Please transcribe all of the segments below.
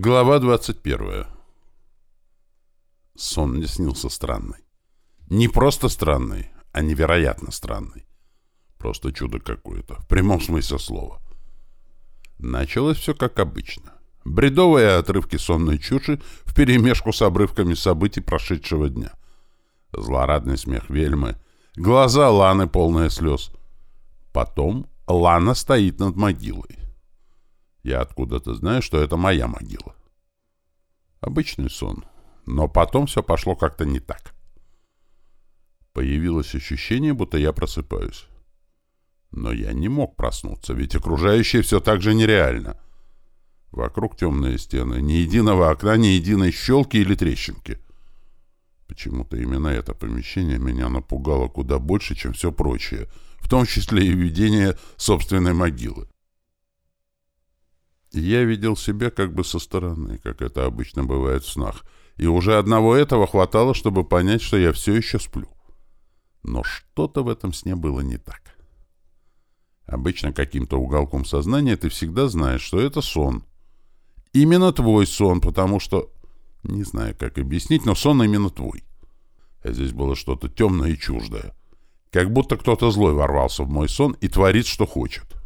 Глава 21. Сон мне снился странный. Не просто странный, а невероятно странный. Просто чудо какое-то, в прямом смысле слова. Началось все как обычно. Бредовые отрывки сонной чуши вперемешку с обрывками событий прошедшего дня. Злорадный смех Вельмы, глаза Ланы полные слез. Потом Лана стоит над могилой. Я откуда-то знаю, что это моя могила. Обычный сон. Но потом все пошло как-то не так. Появилось ощущение, будто я просыпаюсь. Но я не мог проснуться, ведь окружающее все так же нереально. Вокруг темные стены, ни единого окна, ни единой щелки или трещинки. Почему-то именно это помещение меня напугало куда больше, чем все прочее, в том числе и видение собственной могилы. Я видел себя как бы со стороны, как это обычно бывает в снах, и уже одного этого хватало, чтобы понять, что я все еще сплю. Но что-то в этом сне было не так. Обычно каким-то уголком сознания ты всегда знаешь, что это сон. Именно твой сон, потому что... Не знаю, как объяснить, но сон именно твой. А здесь было что-то темное и чуждое. Как будто кто-то злой ворвался в мой сон и творит, что хочет.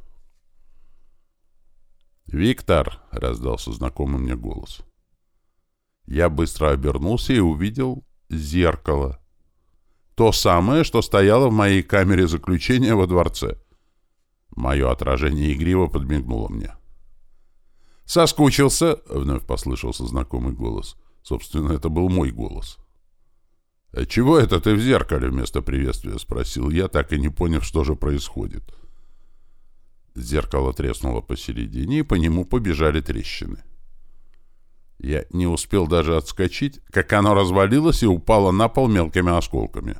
«Виктор!» — раздался знакомый мне голос. Я быстро обернулся и увидел зеркало. То самое, что стояло в моей камере заключения во дворце. Мое отражение игриво подмигнуло мне. «Соскучился!» — вновь послышался знакомый голос. Собственно, это был мой голос. «А чего это ты в зеркале вместо приветствия?» — спросил я, так и не поняв, что же происходит. — Зеркало треснуло посередине, и по нему побежали трещины. Я не успел даже отскочить, как оно развалилось и упало на пол мелкими осколками.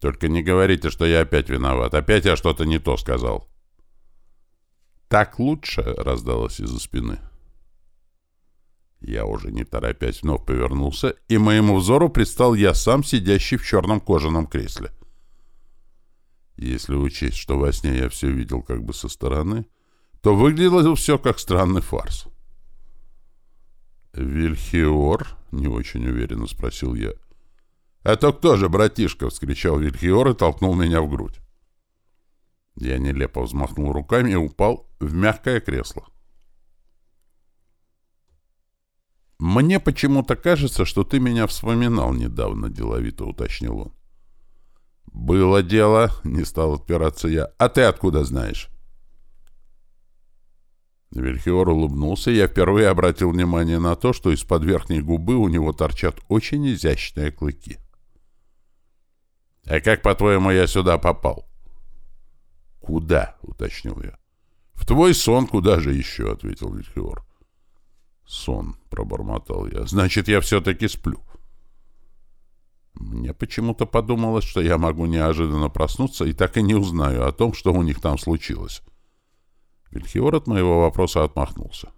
«Только не говорите, что я опять виноват. Опять я что-то не то сказал». «Так лучше», — раздалось из-за спины. Я уже не торопясь вновь повернулся, и моему взору предстал я сам, сидящий в черном кожаном кресле. — если учесть, что во сне я все видел как бы со стороны, то выглядело все как странный фарс. «Вильхиор?» — не очень уверенно спросил я. «Это кто же, братишка?» — вскричал Вильхиор и толкнул меня в грудь. Я нелепо взмахнул руками и упал в мягкое кресло. «Мне почему-то кажется, что ты меня вспоминал недавно», — деловито уточнил он. «Было дело», — не стал отпираться я. «А ты откуда знаешь?» Вильхиор улыбнулся, и я впервые обратил внимание на то, что из-под верхней губы у него торчат очень изящные клыки. «А как, по-твоему, я сюда попал?» «Куда?» — уточнил я. «В твой сон куда же еще?» — ответил Вильхиор. «Сон», — пробормотал я. «Значит, я все-таки сплю». Мне почему-то подумалось, что я могу неожиданно проснуться и так и не узнаю о том, что у них там случилось. Вильхиор от моего вопроса отмахнулся.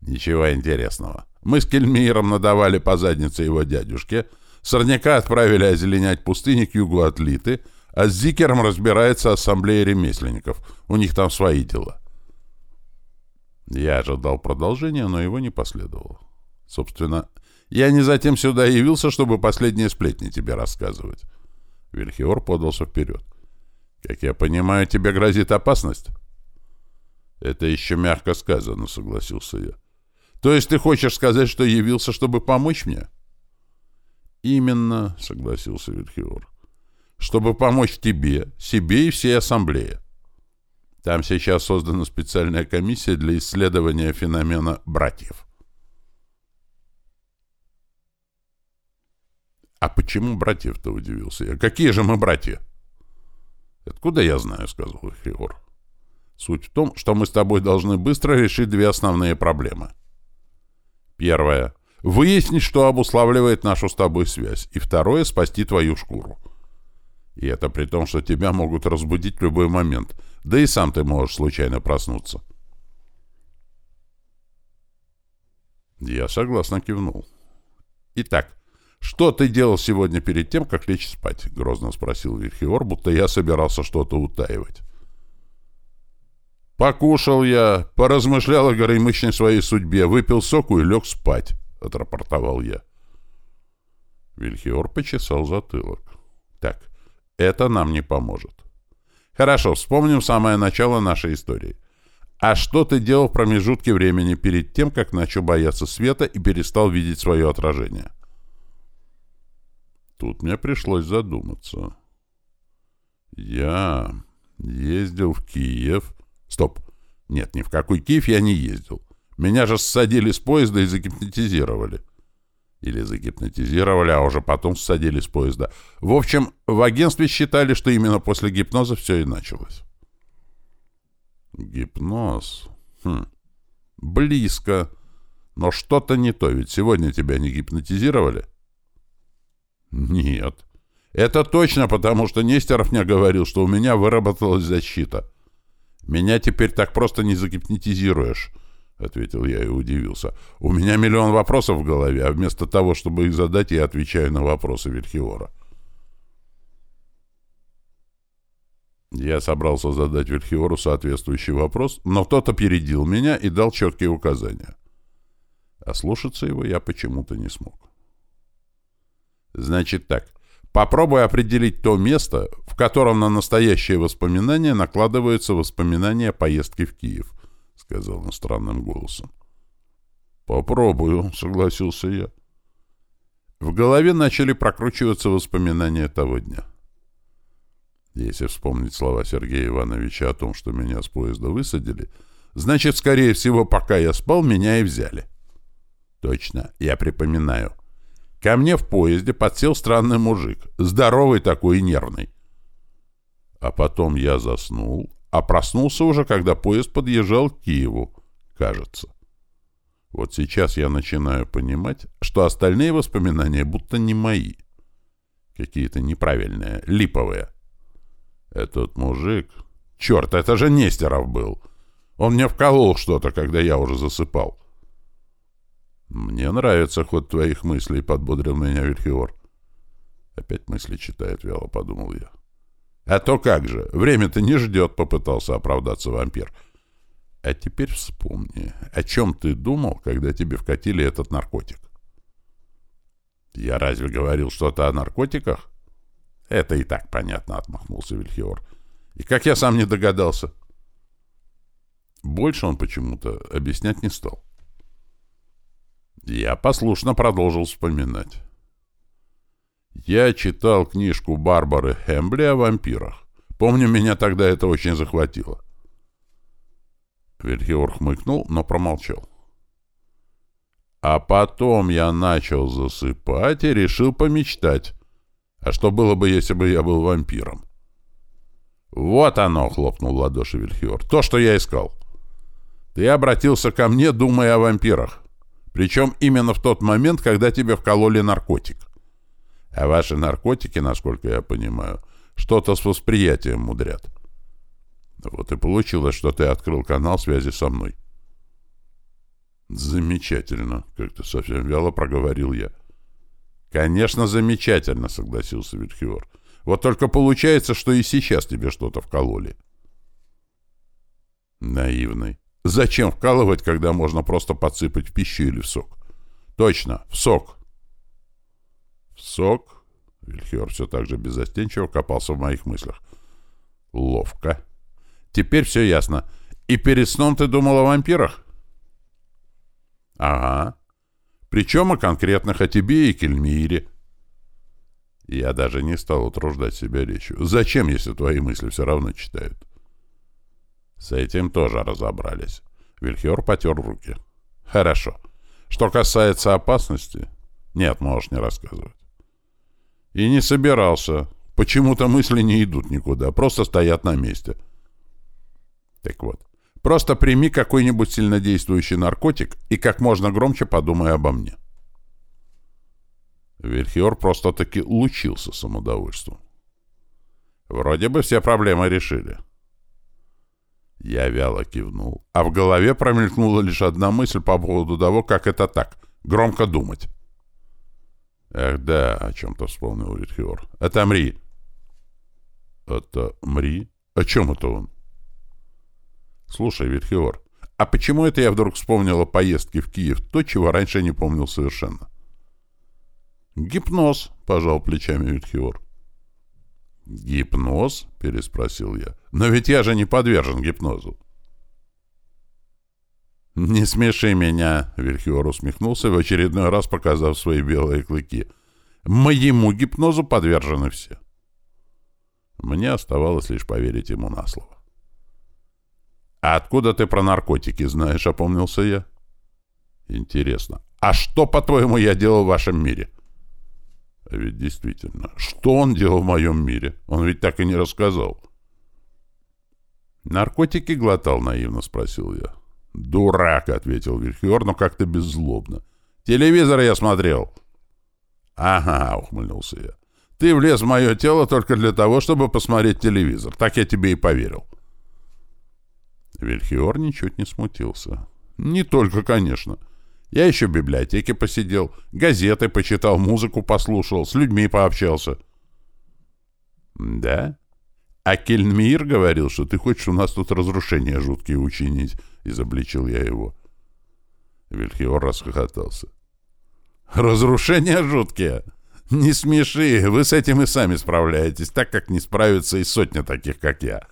Ничего интересного. Мы с Кельмиром надавали по заднице его дядюшке, сорняка отправили озеленять пустыни к югу от Литы, а с Зикером разбирается ассамблея ремесленников. У них там свои дела. Я ожидал продолжения, но его не последовало. Собственно, я не затем сюда явился, чтобы последние сплетни тебе рассказывать. Вильхиор подался вперед. Как я понимаю, тебе грозит опасность? Это еще мягко сказано, согласился я. То есть ты хочешь сказать, что явился, чтобы помочь мне? Именно, согласился Вильхиор. Чтобы помочь тебе, себе и всей ассамблее. Там сейчас создана специальная комиссия для исследования феномена братьев. «А почему братьев-то?» — удивился я. «Какие же мы братья?» «Откуда я знаю?» — сказал Хриор. «Суть в том, что мы с тобой должны быстро решить две основные проблемы. Первое — выяснить, что обуславливает нашу с тобой связь. И второе — спасти твою шкуру. И это при том, что тебя могут разбудить в любой момент. Да и сам ты можешь случайно проснуться». Я согласно кивнул. «Итак, «Что ты делал сегодня перед тем, как лечь спать?» — грозно спросил Вильхиор, будто я собирался что-то утаивать. «Покушал я, поразмышлял о горемычной своей судьбе, выпил соку и лег спать», — отрапортовал я. Вильхиор почесал затылок. «Так, это нам не поможет. Хорошо, вспомним самое начало нашей истории. А что ты делал в промежутке времени перед тем, как начал бояться света и перестал видеть свое отражение?» Тут мне пришлось задуматься. Я ездил в Киев. Стоп. Нет, ни в какой Киев я не ездил. Меня же ссадили с поезда и загипнотизировали. Или загипнотизировали, а уже потом ссадили с поезда. В общем, в агентстве считали, что именно после гипноза все и началось. Гипноз? Хм. Близко. Но что-то не то, ведь сегодня тебя не гипнотизировали? Нет. Это точно, потому что Нестеров мне говорил, что у меня выработалась защита. Меня теперь так просто не загипнотизируешь, — ответил я и удивился. У меня миллион вопросов в голове, а вместо того, чтобы их задать, я отвечаю на вопросы Вильхиора. Я собрался задать Вильхиору соответствующий вопрос, но кто-то опередил меня и дал четкие указания. А слушаться его я почему-то не смог. Значит так, Попробуй определить то место, в котором на настоящее воспоминание накладываются воспоминания о поездке в Киев, — сказал он странным голосом. — Попробую, — согласился я. В голове начали прокручиваться воспоминания того дня. Если вспомнить слова Сергея Ивановича о том, что меня с поезда высадили, значит, скорее всего, пока я спал, меня и взяли. Точно, я припоминаю. Ко мне в поезде подсел странный мужик, здоровый такой и нервный. А потом я заснул, а проснулся уже, когда поезд подъезжал к Киеву, кажется. Вот сейчас я начинаю понимать, что остальные воспоминания будто не мои. Какие-то неправильные, липовые. Этот мужик... Черт, это же Нестеров был! Он мне вколол что-то, когда я уже засыпал. «Мне нравится ход твоих мыслей», — подбодрил меня Вильхиор. «Опять мысли читает вяло», — подумал я. «А то как же! Время-то не ждет», — попытался оправдаться вампир. «А теперь вспомни, о чем ты думал, когда тебе вкатили этот наркотик?» «Я разве говорил что-то о наркотиках?» «Это и так понятно», — отмахнулся Вильхиор. «И как я сам не догадался?» Больше он почему-то объяснять не стал. Я послушно продолжил вспоминать. Я читал книжку Барбары Хэмбли о вампирах. Помню, меня тогда это очень захватило. Вильхиор хмыкнул, но промолчал. А потом я начал засыпать и решил помечтать. А что было бы, если бы я был вампиром? «Вот оно!» — хлопнул в ладоши Вильхиор. «То, что я искал. Ты обратился ко мне, думая о вампирах. Причем именно в тот момент, когда тебе вкололи наркотик. А ваши наркотики, насколько я понимаю, что-то с восприятием мудрят. Вот и получилось, что ты открыл канал связи со мной. Замечательно, как-то совсем вяло проговорил я. Конечно, замечательно, согласился Витхиор. Вот только получается, что и сейчас тебе что-то вкололи. Наивный. Зачем вкалывать, когда можно просто подсыпать в пищу или в сок? Точно, в сок. В сок? Вильхер все так же беззастенчиво копался в моих мыслях. Ловко. Теперь все ясно. И перед сном ты думал о вампирах? Ага. Причем о конкретных о тебе и Кельмире. Я даже не стал утруждать себя речью. Зачем, если твои мысли все равно читают? С этим тоже разобрались. Вильхер потер руки. Хорошо. Что касается опасности... Нет, можешь не рассказывать. И не собирался. Почему-то мысли не идут никуда, просто стоят на месте. Так вот, просто прими какой-нибудь сильнодействующий наркотик и как можно громче подумай обо мне. Вильхиор просто-таки лучился самодовольством. Вроде бы все проблемы решили. — я вяло кивнул, а в голове промелькнула лишь одна мысль по поводу того, как это так, громко думать. «Эх, да», — о чем-то вспомнил Витхиор. «Отомри». «Отомри? О чем это он?» Слушай, Вильхиор, а почему это я вдруг вспомнил о поездке в Киев, то, чего раньше не помнил совершенно? Гипноз, пожал плечами Вильхиор. «Гипноз?» — переспросил я. «Но ведь я же не подвержен гипнозу». «Не смеши меня!» — Вильхиор усмехнулся, в очередной раз показав свои белые клыки. «Моему гипнозу подвержены все». Мне оставалось лишь поверить ему на слово. «А откуда ты про наркотики знаешь?» — опомнился я. «Интересно. А что, по-твоему, я делал в вашем мире?» А ведь действительно, что он делал в моем мире? Он ведь так и не рассказал. «Наркотики глотал?» — наивно спросил я. «Дурак!» — ответил Вильхиор, но как-то беззлобно. «Телевизор я смотрел!» «Ага!» — ухмыльнулся я. «Ты влез в мое тело только для того, чтобы посмотреть телевизор. Так я тебе и поверил». Вильхиор ничуть не смутился. «Не только, конечно. Я еще в библиотеке посидел, газеты почитал, музыку послушал, с людьми пообщался. Да? А Кельмир говорил, что ты хочешь у нас тут разрушения жуткие учинить, изобличил я его. Вильхиор расхохотался. Разрушения жуткие? Не смеши, вы с этим и сами справляетесь, так как не справится и сотня таких, как я.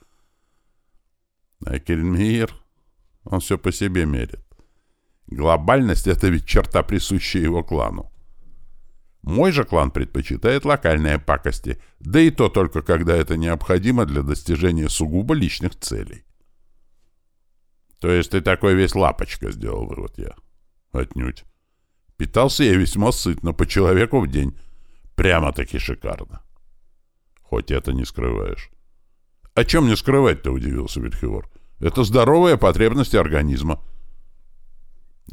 А Кельмир, он все по себе мерит. Глобальность — это ведь черта, присущая его клану. Мой же клан предпочитает локальные пакости, да и то только когда это необходимо для достижения сугубо личных целей. То есть ты такой весь лапочка, сделал вывод я. Отнюдь. Питался я весьма сытно, по человеку в день. Прямо-таки шикарно. Хоть это не скрываешь. О чем не скрывать-то, удивился Вильхиор. Это здоровая потребность организма.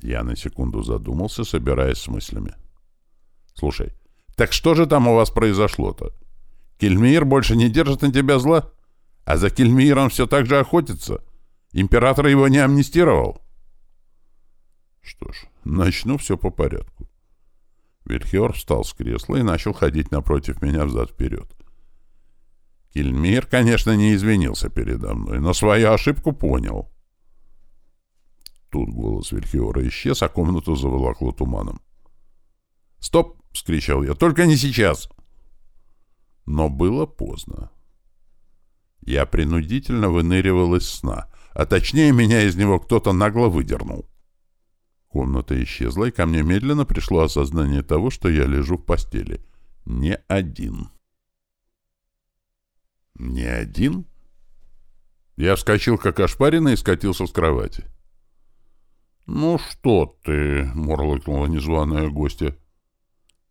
Я на секунду задумался, собираясь с мыслями. «Слушай, так что же там у вас произошло-то? Кельмир больше не держит на тебя зла? А за Кельмиром все так же охотится? Император его не амнистировал?» Что ж, начну все по порядку. Вильхиор встал с кресла и начал ходить напротив меня взад-вперед. Кельмир, конечно, не извинился передо мной, но свою ошибку понял. Тут голос Вильхиора исчез, а комнату заволокло туманом. «Стоп!» — скричал я. «Только не сейчас!» Но было поздно. Я принудительно выныривал из сна, а точнее меня из него кто-то нагло выдернул. Комната исчезла, и ко мне медленно пришло осознание того, что я лежу в постели. Не один. Не один? Я вскочил, как ошпаренный, и скатился с кровати. «Ну что ты?» — мурлыкнула незваная гостья.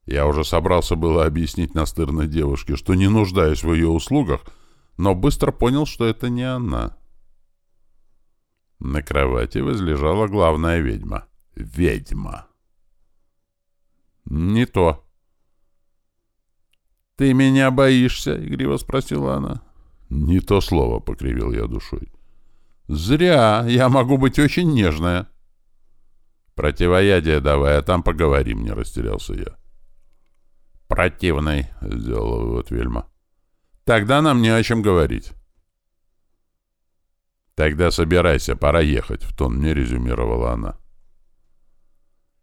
Я уже собрался было объяснить настырной девушке, что не нуждаюсь в ее услугах, но быстро понял, что это не она. На кровати возлежала главная ведьма. Ведьма. «Не то». «Ты меня боишься?» — игриво спросила она. «Не то слово», — покривил я душой. «Зря. Я могу быть очень нежная». «Противоядие давай, а там поговорим», — не растерялся я. «Противный», — сделала вывод Вельма. «Тогда нам не о чем говорить». «Тогда собирайся, пора ехать», — в тон мне резюмировала она.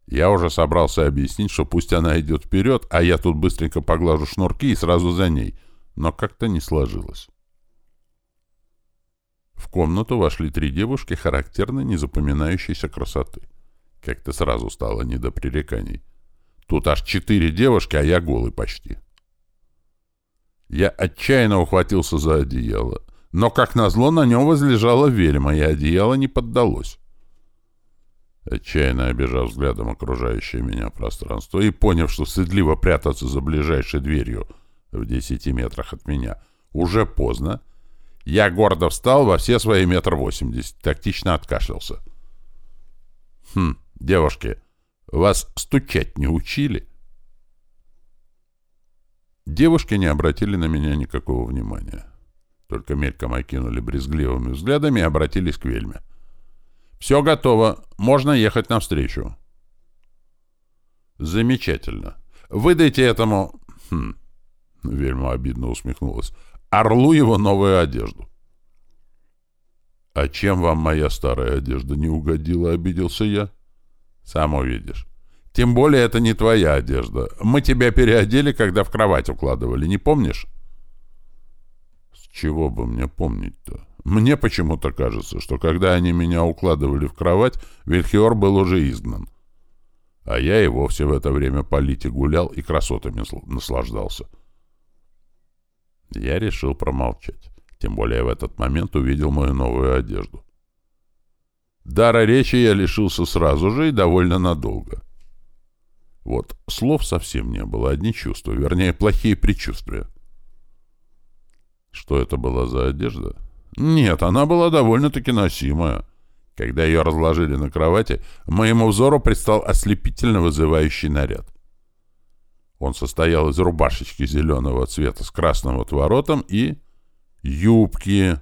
Я уже собрался объяснить, что пусть она идет вперед, а я тут быстренько поглажу шнурки и сразу за ней, но как-то не сложилось. В комнату вошли три девушки характерной незапоминающейся красоты. Как-то сразу стало не до пререканий. Тут аж четыре девушки, а я голый почти. Я отчаянно ухватился за одеяло. Но, как назло, на нем возлежала вельма, и одеяло не поддалось. Отчаянно обижав взглядом окружающее меня пространство и поняв, что стыдливо прятаться за ближайшей дверью в десяти метрах от меня уже поздно, я гордо встал во все свои метр восемьдесят, тактично откашлялся. Хм, Девушки, вас стучать не учили? Девушки не обратили на меня никакого внимания. Только мельком окинули брезгливыми взглядами и обратились к Вельме. «Все готово. Можно ехать навстречу». «Замечательно. Выдайте этому...» хм. Вельма обидно усмехнулась. «Орлу его новую одежду». «А чем вам моя старая одежда не угодила?» — обиделся я. «Сам увидишь. Тем более это не твоя одежда. Мы тебя переодели, когда в кровать укладывали, не помнишь?» «С чего бы мне помнить-то? Мне почему-то кажется, что когда они меня укладывали в кровать, Вильхиор был уже изгнан. А я и вовсе в это время по Лите гулял и красотами наслаждался». Я решил промолчать. Тем более в этот момент увидел мою новую одежду. Дара речи я лишился сразу же и довольно надолго. Вот, слов совсем не было, одни чувства, вернее, плохие предчувствия. Что это была за одежда? Нет, она была довольно-таки носимая. Когда ее разложили на кровати, моему взору предстал ослепительно вызывающий наряд. Он состоял из рубашечки зеленого цвета с красным отворотом и Юбки.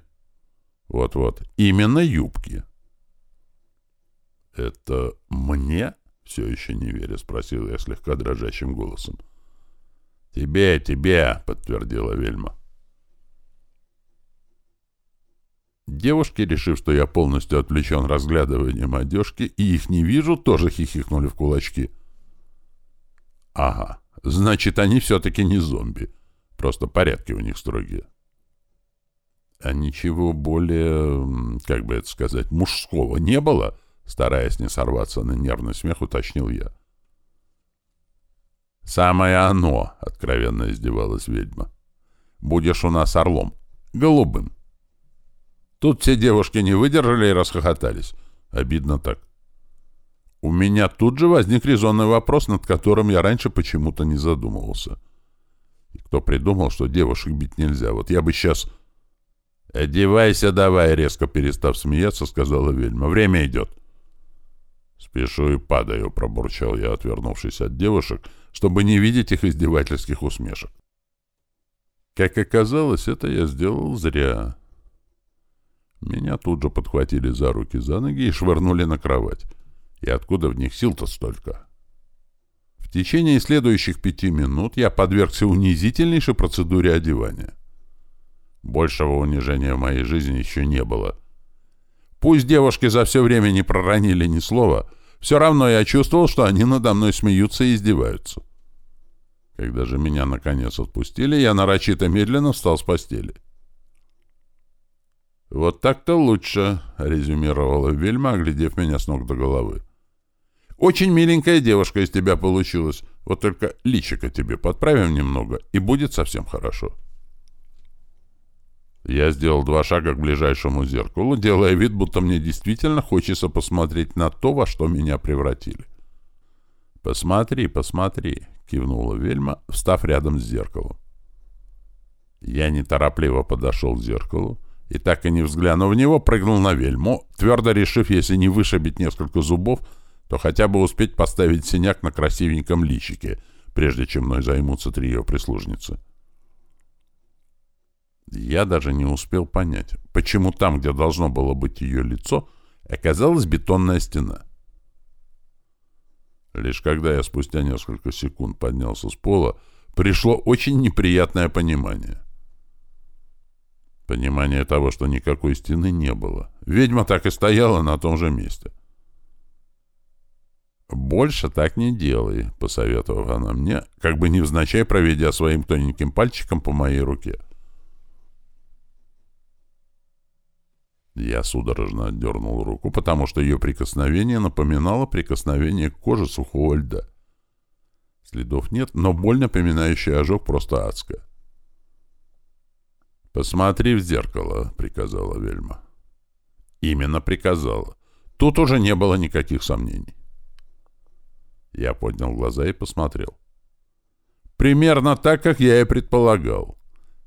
Вот-вот. Именно юбки. Это мне? Все еще не веря, спросил я слегка дрожащим голосом. Тебе, тебе, подтвердила Вельма. Девушки, решив, что я полностью отвлечен разглядыванием одежки и их не вижу, тоже хихикнули в кулачки. Ага, значит, они все-таки не зомби. Просто порядки у них строгие. А ничего более, как бы это сказать, мужского не было? Стараясь не сорваться на нервный смех, уточнил я. «Самое оно!» — откровенно издевалась ведьма. «Будешь у нас орлом. Голубым». Тут все девушки не выдержали и расхохотались. Обидно так. У меня тут же возник резонный вопрос, над которым я раньше почему-то не задумывался. И кто придумал, что девушек бить нельзя? Вот я бы сейчас «Одевайся давай», — резко перестав смеяться, сказала Вельма. «Время идет». «Спешу и падаю», — пробурчал я, отвернувшись от девушек, чтобы не видеть их издевательских усмешек. Как оказалось, это я сделал зря. Меня тут же подхватили за руки, за ноги и швырнули на кровать. И откуда в них сил-то столько? В течение следующих пяти минут я подвергся унизительнейшей процедуре одевания. Большего унижения в моей жизни еще не было. Пусть девушки за все время не проронили ни слова, все равно я чувствовал, что они надо мной смеются и издеваются. Когда же меня наконец отпустили, я нарочито медленно встал с постели. «Вот так-то лучше», — резюмировала Вельма, оглядев меня с ног до головы. «Очень миленькая девушка из тебя получилась. Вот только личико тебе подправим немного, и будет совсем хорошо». Я сделал два шага к ближайшему зеркалу, делая вид, будто мне действительно хочется посмотреть на то, во что меня превратили. «Посмотри, посмотри», — кивнула Вельма, встав рядом с зеркалом. Я неторопливо подошел к зеркалу и, так и не взглянув в него, прыгнул на Вельму, твердо решив, если не вышибить несколько зубов, то хотя бы успеть поставить синяк на красивеньком личике, прежде чем мной займутся три ее прислужницы. — я даже не успел понять, почему там, где должно было быть ее лицо, оказалась бетонная стена. Лишь когда я спустя несколько секунд поднялся с пола, пришло очень неприятное понимание. Понимание того, что никакой стены не было. Ведьма так и стояла на том же месте. «Больше так не делай», — посоветовала она мне, как бы невзначай проведя своим тоненьким пальчиком по моей руке. — Я судорожно отдернул руку, потому что ее прикосновение напоминало прикосновение к коже сухого льда. Следов нет, но боль, напоминающая ожог, просто адская. «Посмотри в зеркало», — приказала Вельма. Именно приказала. Тут уже не было никаких сомнений. Я поднял глаза и посмотрел. Примерно так, как я и предполагал.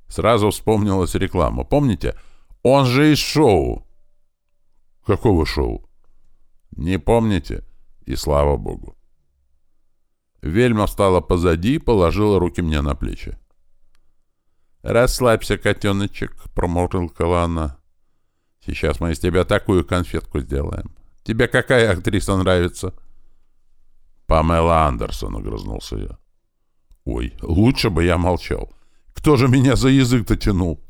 Сразу вспомнилась реклама. Помните? Он же из шоу. Какого шоу? Не помните? И слава богу. Вельма встала позади и положила руки мне на плечи. «Расслабься, котеночек», — промурлыкала она. «Сейчас мы из тебя такую конфетку сделаем. Тебе какая актриса нравится?» «Памела Андерсон», — огрызнулся я. «Ой, лучше бы я молчал. Кто же меня за язык-то тянул?»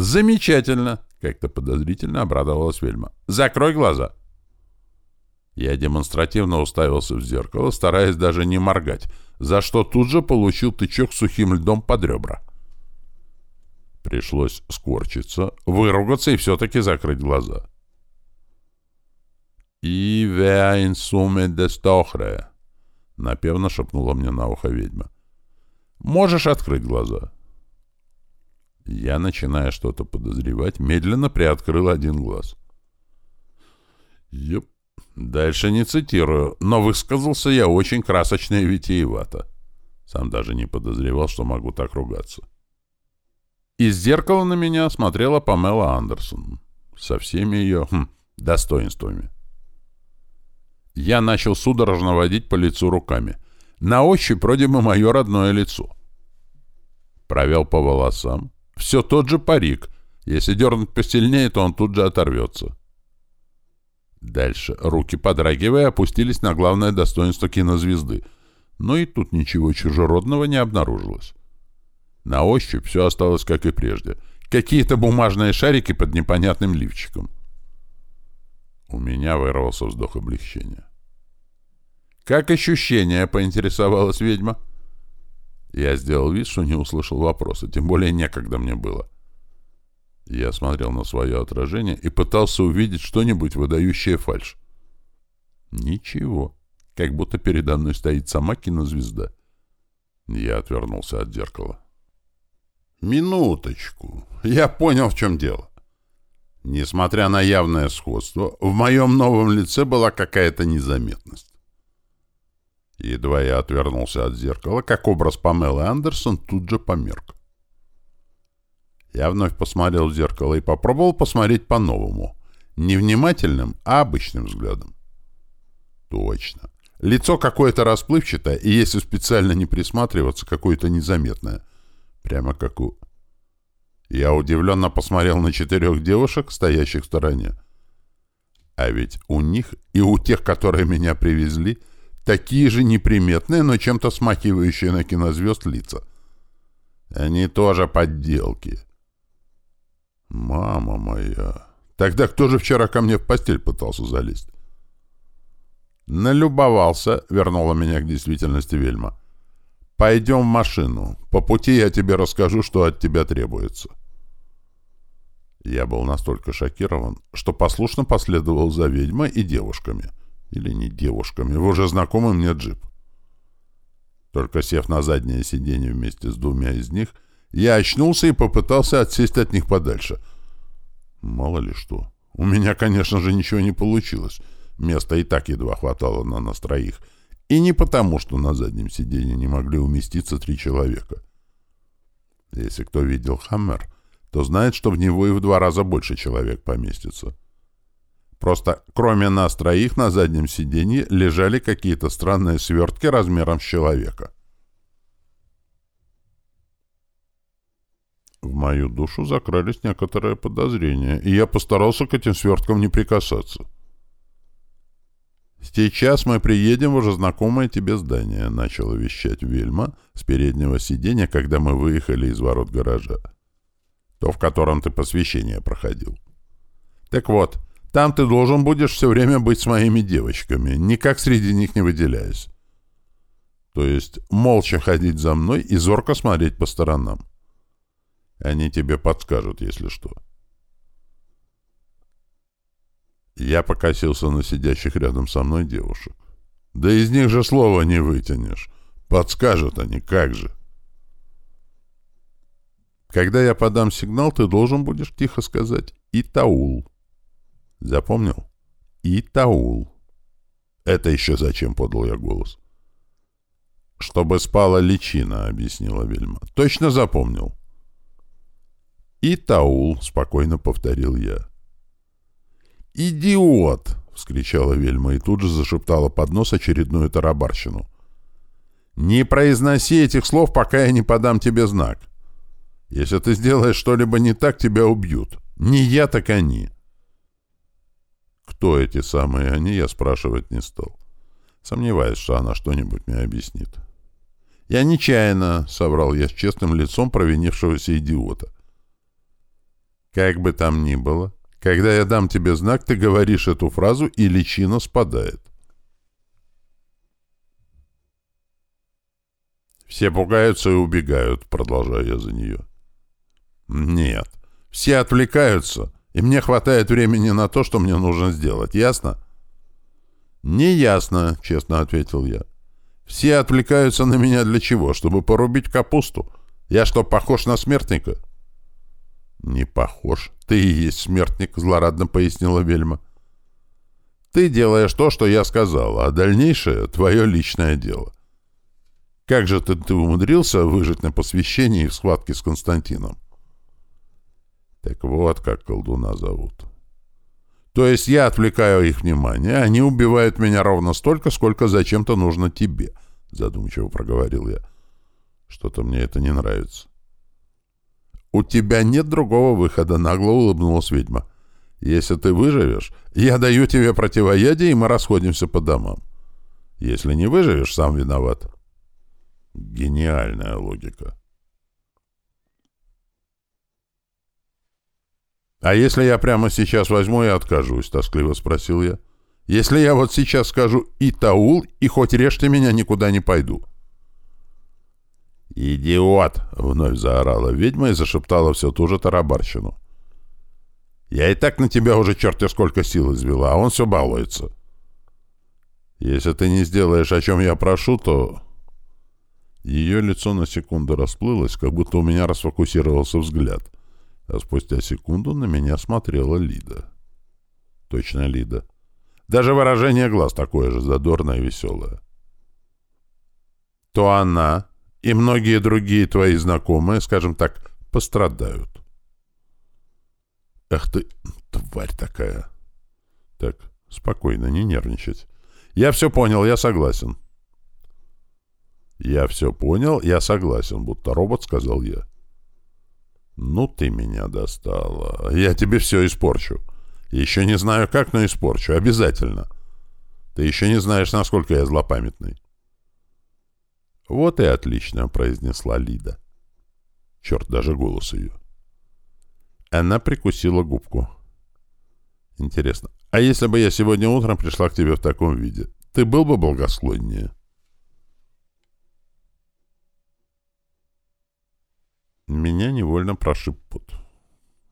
«Замечательно. Как-то подозрительно обрадовалась Вельма. «Закрой глаза!» Я демонстративно уставился в зеркало, стараясь даже не моргать, за что тут же получил тычок сухим льдом под ребра. Пришлось скорчиться, выругаться и все-таки закрыть глаза. «И веайн суме дестохре», — напевно шепнула мне на ухо ведьма. «Можешь открыть глаза?» Я, начиная что-то подозревать, медленно приоткрыл один глаз. Еп. Дальше не цитирую, но высказался я очень красочно и витиевато. Сам даже не подозревал, что могу так ругаться. Из зеркала на меня смотрела Памела Андерсон со всеми ее хм, достоинствами. Я начал судорожно водить по лицу руками. На ощупь вроде бы мое родное лицо. Провел по волосам, все тот же парик. Если дернуть посильнее, то он тут же оторвется. Дальше, руки подрагивая, опустились на главное достоинство кинозвезды. Но и тут ничего чужеродного не обнаружилось. На ощупь все осталось как и прежде. Какие-то бумажные шарики под непонятным лифчиком. У меня вырвался вздох облегчения. «Как ощущение?» — поинтересовалась ведьма. Я сделал вид, что не услышал вопроса, тем более некогда мне было. Я смотрел на свое отражение и пытался увидеть что-нибудь, выдающее фальшь. Ничего. Как будто передо мной стоит сама кинозвезда. Я отвернулся от зеркала. Минуточку. Я понял, в чем дело. Несмотря на явное сходство, в моем новом лице была какая-то незаметность. Едва я отвернулся от зеркала, как образ Памелы Андерсон тут же померк. Я вновь посмотрел в зеркало и попробовал посмотреть по-новому. Не внимательным, а обычным взглядом. Точно. Лицо какое-то расплывчатое, и если специально не присматриваться, какое-то незаметное. Прямо как у... Я удивленно посмотрел на четырех девушек, стоящих в стороне. А ведь у них и у тех, которые меня привезли, такие же неприметные, но чем-то смахивающие на кинозвезд лица. Они тоже подделки. Мама моя! Тогда кто же вчера ко мне в постель пытался залезть? Налюбовался, вернула меня к действительности Вельма. Пойдем в машину. По пути я тебе расскажу, что от тебя требуется. Я был настолько шокирован, что послушно последовал за ведьмой и девушками — или не девушками, в уже знакомый мне джип. Только сев на заднее сиденье вместе с двумя из них, я очнулся и попытался отсесть от них подальше. Мало ли что. У меня, конечно же, ничего не получилось. Места и так едва хватало на нас троих. И не потому, что на заднем сиденье не могли уместиться три человека. Если кто видел «Хаммер», то знает, что в него и в два раза больше человек поместится. Просто кроме нас троих на заднем сиденье лежали какие-то странные свертки размером с человека. В мою душу закрались некоторые подозрения, и я постарался к этим сверткам не прикасаться. «Сейчас мы приедем в уже знакомое тебе здание», — начала вещать Вельма с переднего сиденья, когда мы выехали из ворот гаража. «То, в котором ты посвящение проходил». «Так вот, там ты должен будешь все время быть с моими девочками, никак среди них не выделяясь. То есть молча ходить за мной и зорко смотреть по сторонам. Они тебе подскажут, если что. Я покосился на сидящих рядом со мной девушек. Да из них же слова не вытянешь. Подскажут они, как же. Когда я подам сигнал, ты должен будешь тихо сказать «Итаул». Запомнил? И Таул. Это еще зачем подал я голос? Чтобы спала личина, объяснила Вельма. Точно запомнил. И Таул, спокойно повторил я. «Идиот!» — вскричала Вельма и тут же зашептала под нос очередную тарабарщину. «Не произноси этих слов, пока я не подам тебе знак. Если ты сделаешь что-либо не так, тебя убьют. Не я, так они. Кто эти самые они, я спрашивать не стал. Сомневаюсь, что она что-нибудь мне объяснит. «Я нечаянно», — соврал я с честным лицом провинившегося идиота. Как бы там ни было, когда я дам тебе знак, ты говоришь эту фразу, и личина спадает. Все пугаются и убегают, продолжаю я за нее. Нет, все отвлекаются, и мне хватает времени на то, что мне нужно сделать, ясно? Не ясно, честно ответил я. Все отвлекаются на меня для чего? Чтобы порубить капусту? Я что, похож на смертника? Не похож. Ты и есть смертник, злорадно пояснила Вельма. Ты делаешь то, что я сказал, а дальнейшее — твое личное дело. Как же ты, ты умудрился выжить на посвящении в схватке с Константином? Так вот, как колдуна зовут. То есть я отвлекаю их внимание, они убивают меня ровно столько, сколько зачем-то нужно тебе, задумчиво проговорил я. Что-то мне это не нравится. «У тебя нет другого выхода», — нагло улыбнулась ведьма. «Если ты выживешь, я даю тебе противоядие, и мы расходимся по домам. Если не выживешь, сам виноват». Гениальная логика. «А если я прямо сейчас возьму и откажусь?» — тоскливо спросил я. «Если я вот сейчас скажу «и таул», и хоть режьте меня, никуда не пойду». «Идиот!» — вновь заорала ведьма и зашептала все ту же тарабарщину. «Я и так на тебя уже черти сколько сил извела, а он все балуется. Если ты не сделаешь, о чем я прошу, то...» Ее лицо на секунду расплылось, как будто у меня расфокусировался взгляд, а спустя секунду на меня смотрела Лида. Точно Лида. Даже выражение глаз такое же задорное и веселое. То она, и многие другие твои знакомые, скажем так, пострадают. Ах ты, тварь такая. Так, спокойно, не нервничать. Я все понял, я согласен. Я все понял, я согласен, будто робот сказал я. Ну ты меня достала. Я тебе все испорчу. Еще не знаю как, но испорчу. Обязательно. Ты еще не знаешь, насколько я злопамятный. «Вот и отлично», — произнесла Лида. Черт, даже голос ее. Она прикусила губку. «Интересно, а если бы я сегодня утром пришла к тебе в таком виде, ты был бы благосклоннее?» Меня невольно прошиб пот.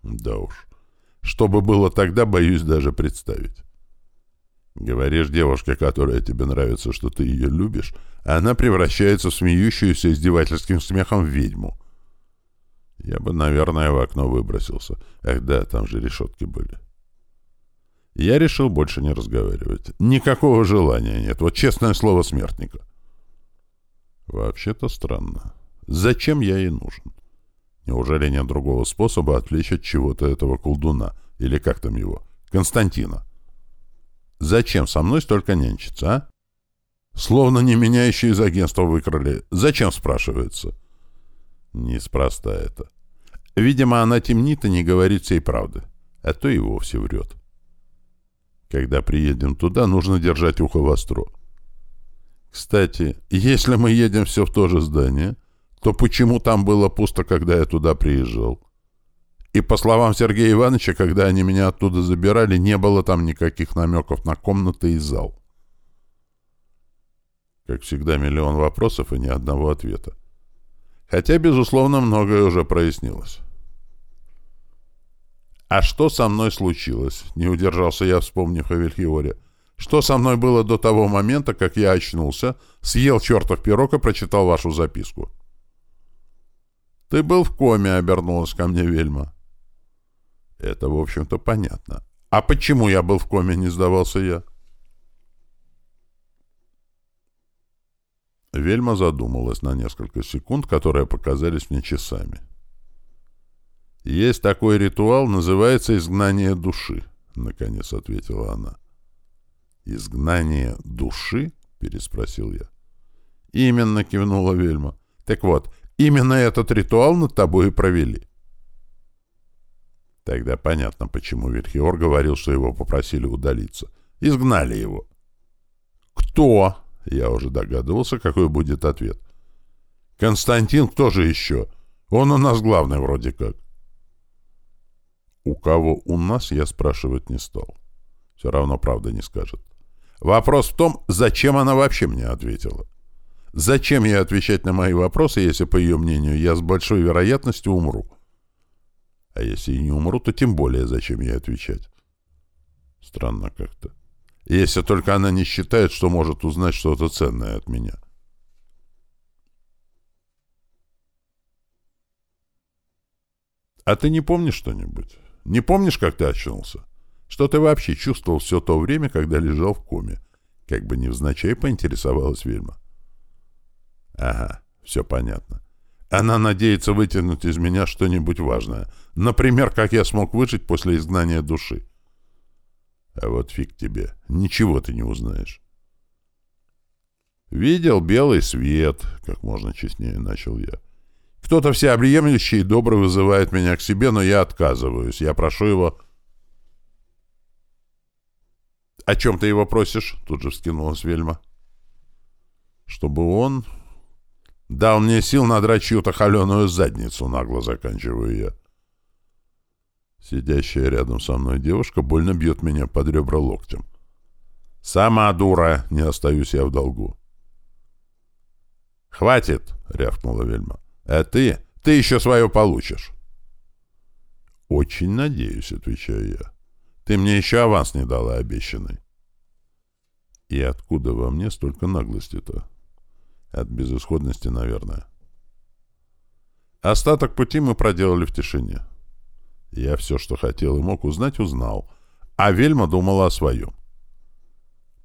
Да уж. Что бы было тогда, боюсь даже представить. Говоришь девушке, которая тебе нравится, что ты ее любишь, а она превращается в смеющуюся издевательским смехом ведьму. Я бы, наверное, в окно выбросился. Ах да, там же решетки были. Я решил больше не разговаривать. Никакого желания нет. Вот честное слово смертника. Вообще-то странно. Зачем я ей нужен? Неужели нет другого способа отвлечь от чего-то этого колдуна? Или как там его? Константина. Зачем со мной столько нянчиться, а? Словно не меня еще из агентства выкрали. Зачем, спрашивается? Неспроста это. Видимо, она темнит и не говорит всей правды. А то и вовсе врет. Когда приедем туда, нужно держать ухо востро. Кстати, если мы едем все в то же здание, то почему там было пусто, когда я туда приезжал? И, по словам Сергея Ивановича, когда они меня оттуда забирали, не было там никаких намеков на комнаты и зал. Как всегда, миллион вопросов и ни одного ответа. Хотя, безусловно, многое уже прояснилось. «А что со мной случилось?» — не удержался я, вспомнив о Вильхиоре. «Что со мной было до того момента, как я очнулся, съел чертов пирог и прочитал вашу записку?» «Ты был в коме», — обернулась ко мне Вельма. Это, в общем-то, понятно. А почему я был в коме, не сдавался я? Вельма задумалась на несколько секунд, которые показались мне часами. «Есть такой ритуал, называется изгнание души», — наконец ответила она. «Изгнание души?» — переспросил я. «Именно», — кивнула Вельма. «Так вот, именно этот ритуал над тобой и провели». Тогда понятно, почему Верхиор говорил, что его попросили удалиться. Изгнали его. «Кто?» Я уже догадывался, какой будет ответ. «Константин кто же еще? Он у нас главный вроде как». У кого у нас, я спрашивать не стал. Все равно правда не скажет. Вопрос в том, зачем она вообще мне ответила. Зачем ей отвечать на мои вопросы, если, по ее мнению, я с большой вероятностью умру? А если и не умру, то тем более зачем ей отвечать? Странно как-то. Если только она не считает, что может узнать что-то ценное от меня. А ты не помнишь что-нибудь? Не помнишь, как ты очнулся? Что ты вообще чувствовал все то время, когда лежал в коме? Как бы невзначай поинтересовалась Вильма. Ага, все понятно. Она надеется вытянуть из меня что-нибудь важное. Например, как я смог выжить после изгнания души. А вот фиг тебе. Ничего ты не узнаешь. «Видел белый свет», — как можно честнее начал я. «Кто-то всеобъемлющий и добрый вызывает меня к себе, но я отказываюсь. Я прошу его...» «О чем ты его просишь?» — тут же вскинулась Вельма. «Чтобы он дал мне сил надрать чью-то холеную задницу», — нагло заканчиваю я. Сидящая рядом со мной девушка больно бьет меня под ребра локтем. «Сама дура!» — не остаюсь я в долгу. «Хватит!» — рявкнула Вельма. «А ты? Ты еще свое получишь!» «Очень надеюсь», — отвечаю я. «Ты мне еще аванс не дала обещанный». «И откуда во мне столько наглости-то?» «От безысходности, наверное». Остаток пути мы проделали в тишине. Я все, что хотел и мог узнать, узнал. А Вельма думала о своем.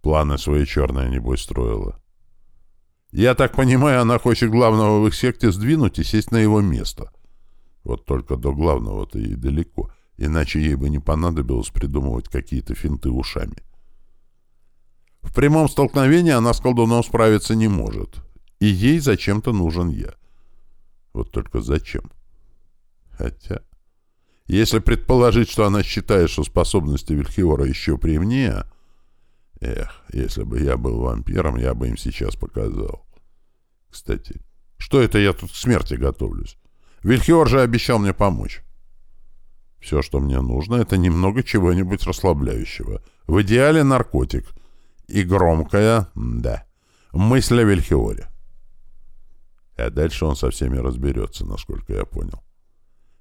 Планы свои черные, небось, строила. Я так понимаю, она хочет главного в их секте сдвинуть и сесть на его место. Вот только до главного-то ей далеко, иначе ей бы не понадобилось придумывать какие-то финты ушами. В прямом столкновении она с колдуном справиться не может, и ей зачем-то нужен я. Вот только зачем? Хотя... Если предположить, что она считает, что способности Вильхиора еще привнее... Эх, если бы я был вампиром, я бы им сейчас показал. Кстати, что это я тут к смерти готовлюсь? Вильхиор же обещал мне помочь. Все, что мне нужно, это немного чего-нибудь расслабляющего. В идеале наркотик. И громкая, да, мысль о Вильхиоре. А дальше он со всеми разберется, насколько я понял.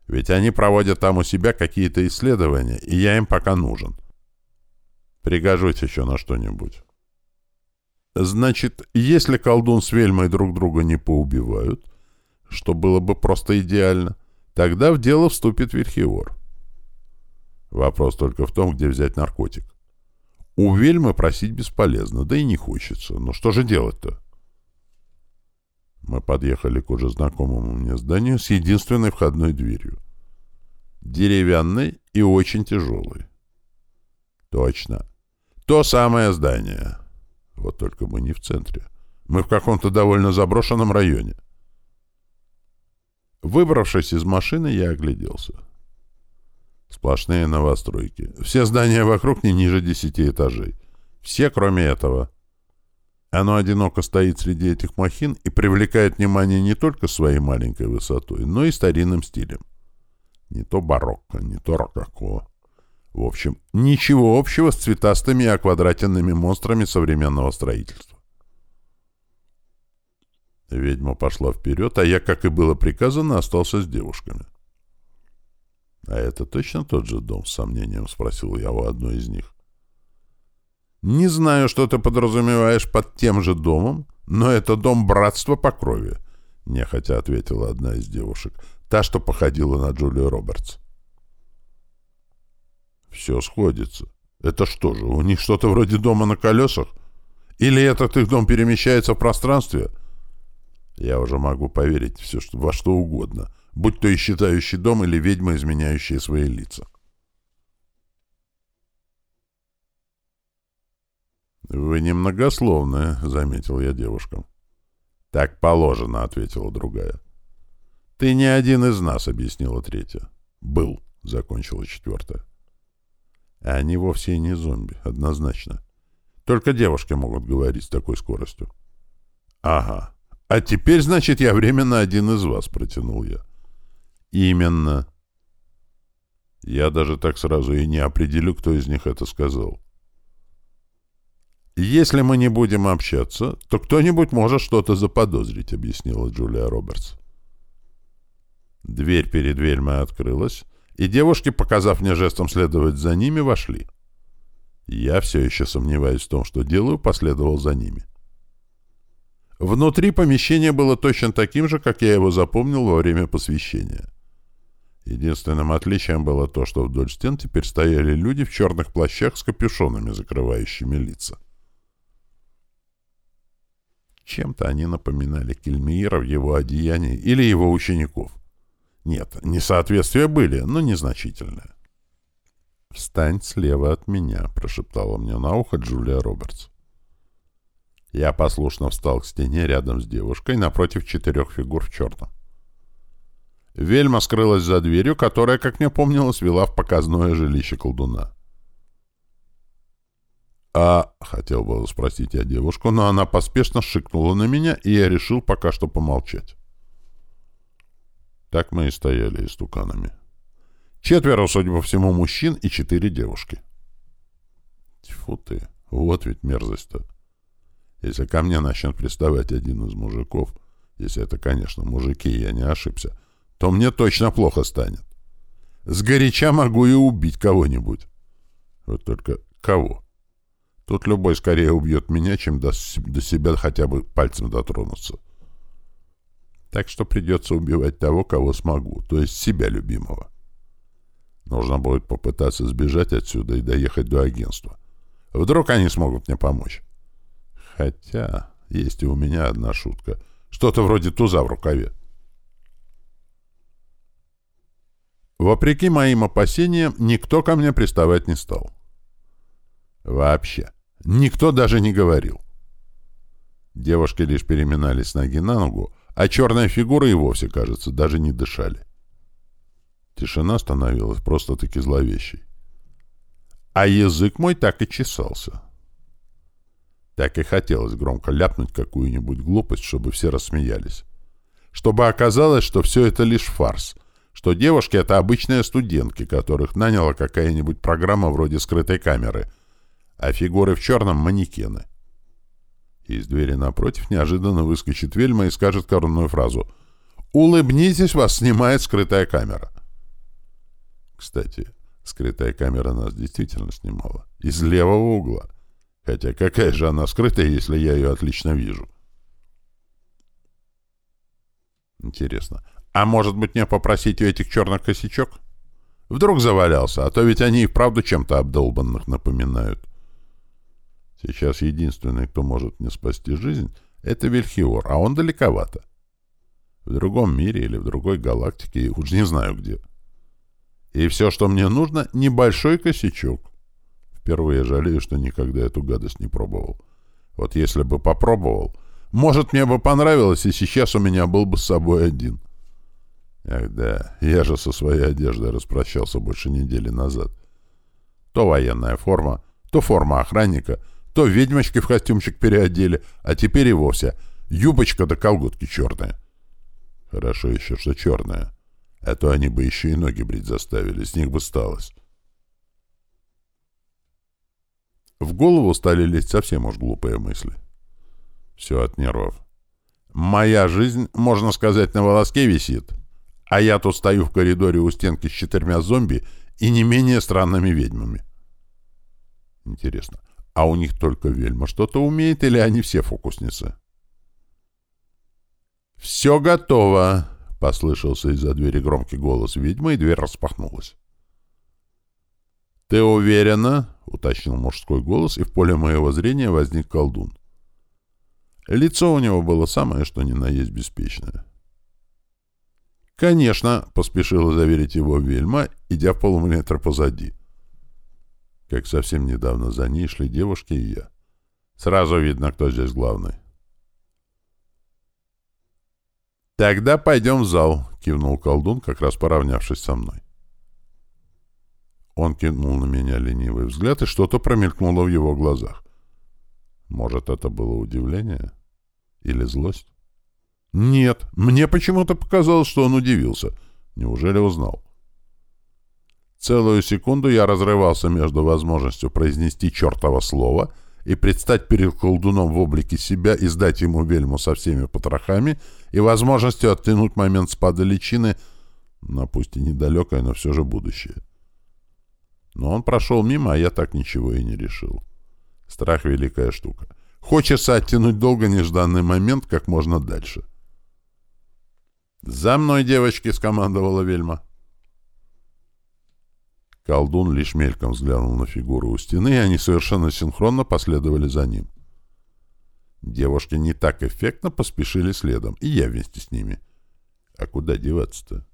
Ведь они проводят там у себя какие-то исследования, и я им пока нужен. Пригожусь еще на что-нибудь. Значит, если колдун с Вельмой друг друга не поубивают, что было бы просто идеально, тогда в дело вступит Верхиор. Вопрос только в том, где взять наркотик. У Вельмы просить бесполезно, да и не хочется. Но что же делать-то? Мы подъехали к уже знакомому мне зданию с единственной входной дверью. Деревянной и очень тяжелой. Точно. То самое здание. Вот только мы не в центре. Мы в каком-то довольно заброшенном районе. Выбравшись из машины, я огляделся. Сплошные новостройки. Все здания вокруг не ниже десяти этажей. Все, кроме этого. Оно одиноко стоит среди этих махин и привлекает внимание не только своей маленькой высотой, но и старинным стилем. Не то барокко, не то рококо. В общем, ничего общего с цветастыми и оквадратенными монстрами современного строительства. Ведьма пошла вперед, а я, как и было приказано, остался с девушками. — А это точно тот же дом? — с сомнением спросил я у одной из них. Не знаю, что ты подразумеваешь под тем же домом, но это дом братства по крови, — нехотя ответила одна из девушек, та, что походила на Джулию Робертс. Все сходится. Это что же, у них что-то вроде дома на колесах? Или этот их дом перемещается в пространстве? Я уже могу поверить все, что, во что угодно, будь то и считающий дом или ведьма, изменяющие свои лица. «Вы немногословны», — заметил я девушкам. «Так положено», — ответила другая. «Ты не один из нас», — объяснила третья. «Был», — закончила четвертая. Они вовсе не зомби, однозначно. Только девушки могут говорить с такой скоростью. «Ага. А теперь, значит, я временно один из вас», — протянул я. «Именно». Я даже так сразу и не определю, кто из них это сказал. «Если мы не будем общаться, то кто-нибудь может что-то заподозрить», — объяснила Джулия Робертс. Дверь перед Вельмой открылась, и девушки, показав мне жестом следовать за ними, вошли. Я, все еще сомневаясь в том, что делаю, последовал за ними. Внутри помещение было точно таким же, как я его запомнил во время посвящения. Единственным отличием было то, что вдоль стен теперь стояли люди в черных плащах с капюшонами, закрывающими лица. Чем-то они напоминали Кельмиира в его одеянии или его учеников. Нет, несоответствия были, но незначительные. «Встань слева от меня», — прошептала мне на ухо Джулия Робертс. Я послушно встал к стене рядом с девушкой напротив четырех фигур в черном. Вельма скрылась за дверью, которая, как мне помнилось, вела в показное жилище колдуна. «А...» — хотел было спросить я девушку, но она поспешно шикнула на меня, и я решил пока что помолчать. Так мы и стояли истуканами. Четверо, судя по всему, мужчин и четыре девушки. Тьфу ты, вот ведь мерзость-то. Если ко мне начнет приставать один из мужиков, если это, конечно, мужики, я не ошибся, то мне точно плохо станет. Сгоряча могу и убить кого-нибудь. Вот только кого? Тут любой скорее убьет меня, чем до, до себя хотя бы пальцем дотронуться. Так что придется убивать того, кого смогу, то есть себя любимого. Нужно будет попытаться сбежать отсюда и доехать до агентства. Вдруг они смогут мне помочь. Хотя есть и у меня одна шутка. Что-то вроде туза в рукаве. Вопреки моим опасениям, никто ко мне приставать не стал. Вообще. Никто даже не говорил. Девушки лишь переминались с ноги на ногу, а черная фигура и вовсе, кажется, даже не дышали. Тишина становилась просто-таки зловещей. А язык мой так и чесался. Так и хотелось громко ляпнуть какую-нибудь глупость, чтобы все рассмеялись. Чтобы оказалось, что все это лишь фарс, что девушки — это обычные студентки, которых наняла какая-нибудь программа вроде скрытой камеры, а фигуры в черном — манекены. Из двери напротив неожиданно выскочит Вельма и скажет коронную фразу «Улыбнитесь, вас снимает скрытая камера». Кстати, скрытая камера нас действительно снимала. Из левого угла. Хотя какая же она скрытая, если я ее отлично вижу? Интересно. А может быть мне попросить у этих черных косячок? Вдруг завалялся, а то ведь они и вправду чем-то обдолбанных напоминают. Сейчас единственный, кто может мне спасти жизнь, это Вильхиор, а он далековато. В другом мире или в другой галактике, уж не знаю где. И все, что мне нужно, небольшой косячок. Впервые жалею, что никогда эту гадость не пробовал. Вот если бы попробовал, может, мне бы понравилось, и сейчас у меня был бы с собой один. Ах да, я же со своей одеждой распрощался больше недели назад. То военная форма, то форма охранника, то ведьмочки в костюмчик переодели, а теперь и вовсе юбочка да колготки черные. Хорошо еще, что черная. А то они бы еще и ноги брить заставили, с них бы сталось. В голову стали лезть совсем уж глупые мысли. Все от нервов. Моя жизнь, можно сказать, на волоске висит, а я тут стою в коридоре у стенки с четырьмя зомби и не менее странными ведьмами. Интересно, а у них только вельма что-то умеет или они все фокусницы? «Все готово!» — послышался из-за двери громкий голос ведьмы, и дверь распахнулась. «Ты уверена?» — уточнил мужской голос, и в поле моего зрения возник колдун. Лицо у него было самое, что ни на есть беспечное. «Конечно!» — поспешила заверить его Вельма, идя полуметра позади как совсем недавно за ней шли девушки и я. Сразу видно, кто здесь главный. «Тогда пойдем в зал», — кивнул колдун, как раз поравнявшись со мной. Он кинул на меня ленивый взгляд, и что-то промелькнуло в его глазах. Может, это было удивление? Или злость? Нет, мне почему-то показалось, что он удивился. Неужели узнал? Целую секунду я разрывался между возможностью произнести чертово слово и предстать перед колдуном в облике себя и сдать ему вельму со всеми потрохами и возможностью оттянуть момент спада личины на пусть и недалекое, но все же будущее. Но он прошел мимо, а я так ничего и не решил. Страх — великая штука. Хочется оттянуть долго нежданный момент как можно дальше. «За мной, девочки!» — скомандовала Вельма. Колдун лишь мельком взглянул на фигуру у стены, и они совершенно синхронно последовали за ним. Девушки не так эффектно поспешили следом, и я вместе с ними. А куда деваться-то?